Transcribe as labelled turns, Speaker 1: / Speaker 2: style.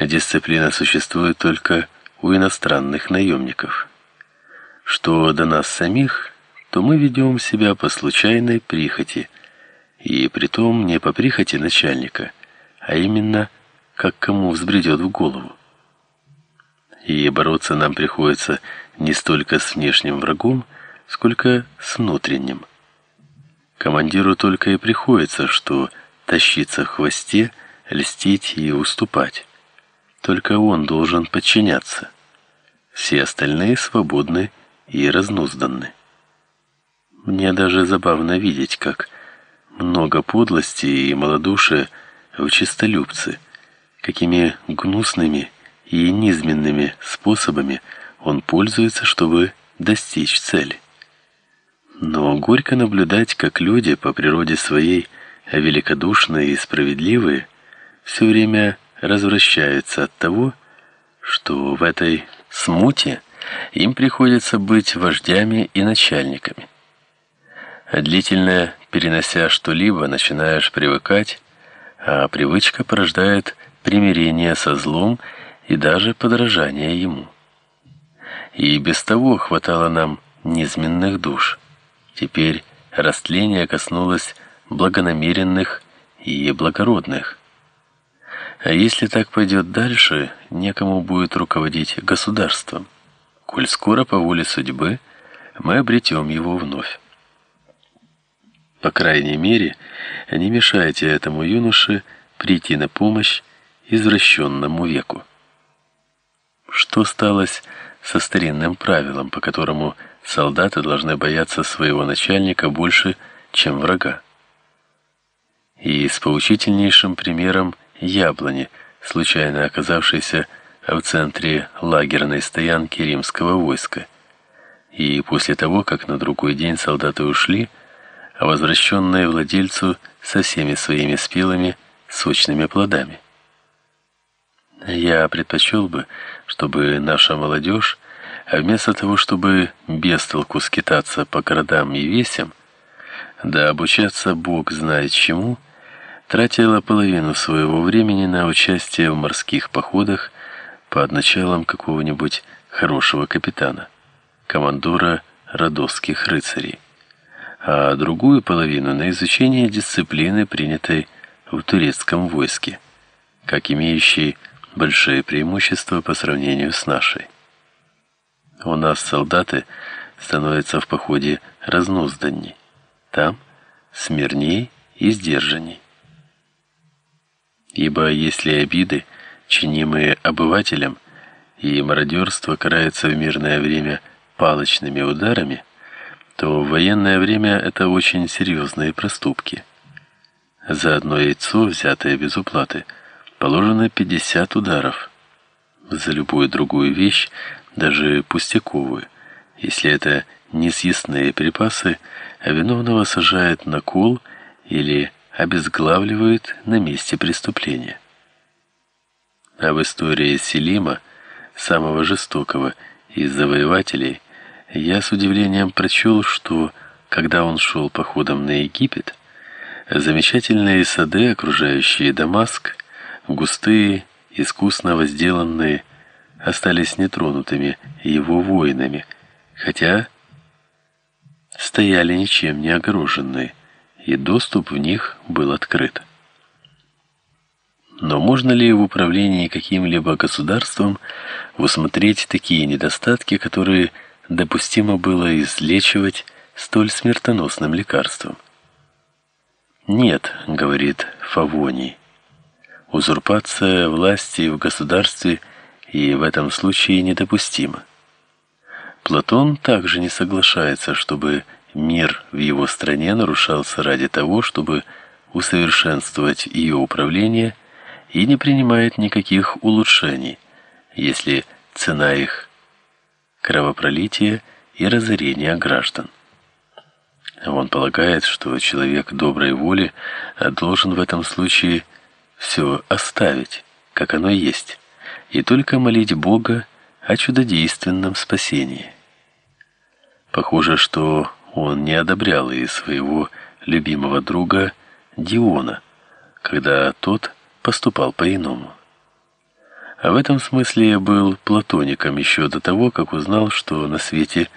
Speaker 1: дисциплина существует только у иностранных наемников. Что до нас самих, то мы ведем себя по случайной прихоти, и притом не по прихоти начальника, а именно как кому взбредет в голову. И бороться нам приходится не столько с внешним врагом, сколько с внутренним. Командиру только и приходится, что тащиться в хвосте, льстить и уступать. Только он должен подчиняться. Все остальные свободны и разнузданы. Мне даже забавно видеть, как много подлости и малодушия в чистолюбце, какими гнусными и низменными способами он пользуется, чтобы достичь цели. Но горько наблюдать, как люди по природе своей великодушные и справедливые все время развращаются от того, что в этой смуте им приходится быть вождями и начальниками. А длительно перенося что-либо, начинаешь привыкать, а привычка порождает примирение со злом и даже подражание ему. И без того хватало нам низменных душ. Теперь растление коснулось благонамеренных и благородных. А если так пойдет дальше, некому будет руководить государством, коль скоро по воле судьбы мы обретем его вновь. По крайней мере, не мешайте этому юноше прийти на помощь извращенному веку. Что сталось со старинным правилом, по которому солдаты должны бояться своего начальника больше, чем врага? И с поучительнейшим примером яблони, случайно оказавшейся в центре лагерной стоянки римского войска. И после того, как на другой день солдаты ушли, а возвращенные владельцу со всеми своими спелыми сочными плодами. Я предпочел бы, чтобы наша молодежь, а вместо того, чтобы без толку скитаться по городам и весям, да обучаться Бог знает чему, тратила половину своего времени на участие в морских походах под началом какого-нибудь хорошего капитана, командора родовских рыцарей, а другую половину на изучение дисциплины, принятой в турецком войске, как имеющей большие преимущества по сравнению с нашей. У нас солдаты становятся в походе разнузданней, там смирней и сдержанней. Ибо если обиды, чинимые обывателям, и мародерство карается в мирное время палочными ударами, то в военное время это очень серьезные проступки. За одно яйцо, взятое без уплаты, положено 50 ударов. За любую другую вещь, даже пустяковую, если это несъестные припасы, а виновного сажают на кол или обезглавливают на месте преступления. А в истории Селима, самого жестокого из завоевателей, я с удивлением прочел, что когда он шел походом на Египет, замечательные сады, окружающие Дамаск, густые, искусно возделанные, остались нетронутыми его воинами, хотя стояли ничем не огороженные и доступ в них был открыт. Но можно ли в управлении каким-либо государством усмотреть такие недостатки, которые допустимо было излечивать столь смертоносным лекарством? Нет, говорит Фавоний. Узурпация власти в государстве и в этом случае недопустима. Платон также не соглашается, чтобы Мир в его стране нарушался ради того, чтобы усовершенствовать ее управление и не принимает никаких улучшений, если цена их кровопролитие и разорение граждан. Он полагает, что человек доброй воли должен в этом случае все оставить, как оно есть, и только молить Бога о чудодейственном спасении. Похоже, что он не одобрял и своего любимого друга Диона, когда тот поступал по-иному. А в этом смысле я был платоником еще до того, как узнал, что на свете